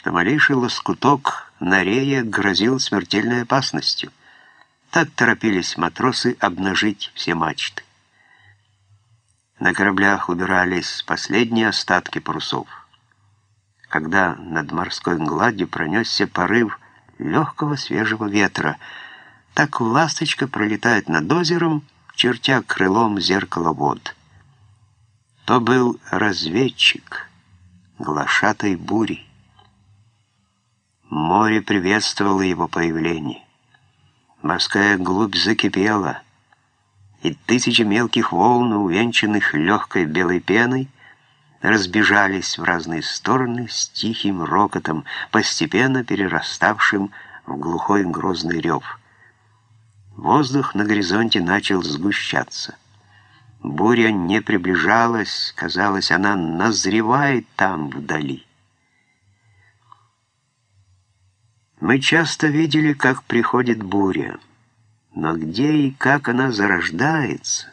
что малейший лоскуток на рее грозил смертельной опасностью. Так торопились матросы обнажить все мачты. На кораблях убирались последние остатки парусов. Когда над морской гладью пронесся порыв легкого свежего ветра, так ласточка пролетает над озером, чертя крылом зеркало вод. То был разведчик, глашатой бури. Море приветствовало его появление. Морская глубь закипела, и тысячи мелких волн, увенчанных легкой белой пеной, разбежались в разные стороны с тихим рокотом, постепенно перераставшим в глухой грозный рев. Воздух на горизонте начал сгущаться. Буря не приближалась, казалось, она назревает там вдали. Мы часто видели, как приходит буря, но где и как она зарождается,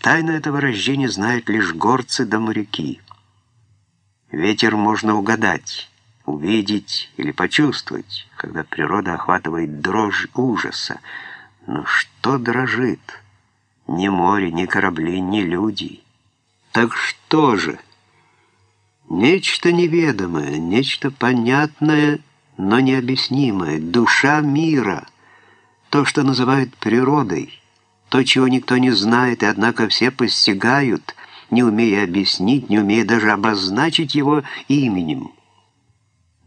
тайну этого рождения знают лишь горцы да моряки. Ветер можно угадать, увидеть или почувствовать, когда природа охватывает дрожь ужаса. Но что дрожит? Ни море, ни корабли, ни люди. Так что же? Нечто неведомое, нечто понятное, но необъяснимое, душа мира, то, что называют природой, то, чего никто не знает, и однако все постигают, не умея объяснить, не умея даже обозначить его именем.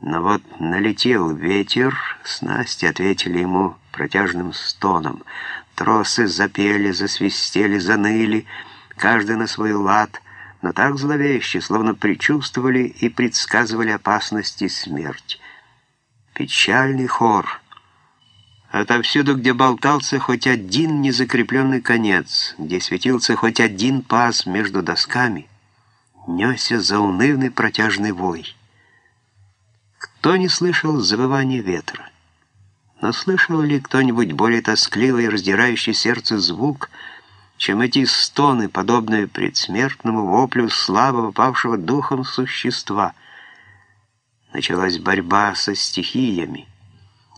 Но вот налетел ветер, снасти ответили ему протяжным стоном. Тросы запели, засвистели, заныли, каждый на свой лад, но так зловеще, словно предчувствовали и предсказывали опасности смерть. Печальный хор. Отовсюду, где болтался хоть один незакрепленный конец, где светился хоть один паз между досками, несся заунывный протяжный вой. Кто не слышал завывания ветра? Но слышал ли кто-нибудь более тоскливый и раздирающий сердце звук, чем эти стоны, подобные предсмертному воплю слабого павшего духом существа? Началась борьба со стихиями,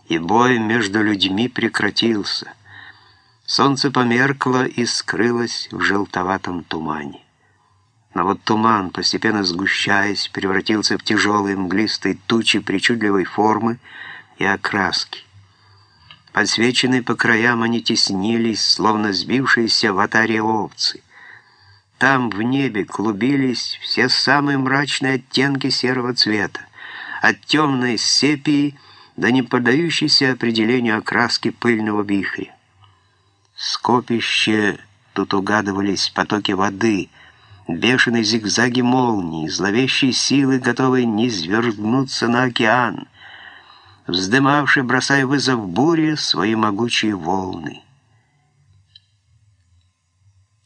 и бой между людьми прекратился. Солнце померкло и скрылось в желтоватом тумане. Но вот туман, постепенно сгущаясь, превратился в тяжелые мглистые тучи причудливой формы и окраски. Подсвеченные по краям они теснились, словно сбившиеся в атаре овцы. Там в небе клубились все самые мрачные оттенки серого цвета, от темной сепии до не поддающейся определению окраски пыльного вихря. Скопище тут угадывались потоки воды — бешеные зигзаги молний, зловещие силы, готовые низвергнуться на океан, вздымавшие, бросая вызов буре, свои могучие волны.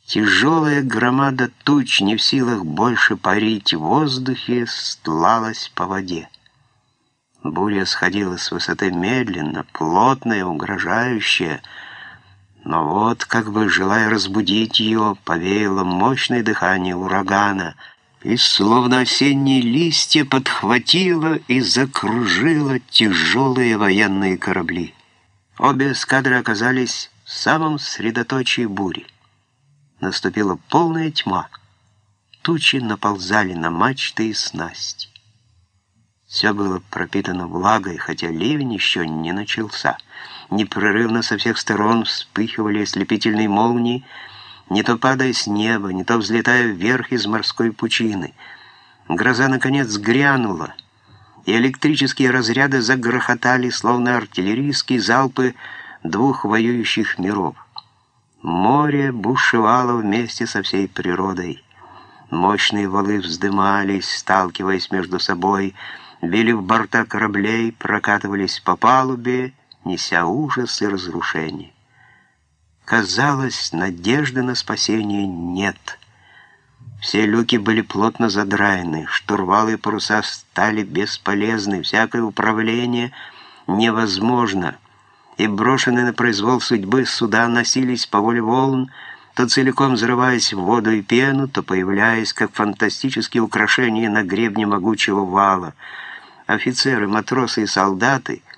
Тяжелая громада туч, не в силах больше парить в воздухе, стлалась по воде. Буря сходила с высоты медленно, плотная, угрожающая, но вот, как бы желая разбудить ее, повеяло мощное дыхание урагана, и словно осенние листья подхватило и закружило тяжелые военные корабли. Обе эскадры оказались в самом средоточии бури. Наступила полная тьма. Тучи наползали на мачты и снасти. Все было пропитано влагой, хотя ливень еще не начался. Непрерывно со всех сторон вспыхивали ослепительные молнии, не то падая с неба, не то взлетая вверх из морской пучины. Гроза, наконец, грянула, и электрические разряды загрохотали, словно артиллерийские залпы двух воюющих миров. Море бушевало вместе со всей природой. Мощные валы вздымались, сталкиваясь между собой, били в борта кораблей, прокатывались по палубе, неся ужас и разрушение. Казалось, надежды на спасение нет. Все люки были плотно задраены, штурвалы и паруса стали бесполезны, всякое управление невозможно, и брошенные на произвол судьбы суда носились по воле волн, то целиком взрываясь в воду и пену, то появляясь как фантастические украшения на гребне могучего вала — офицеры, матросы и солдаты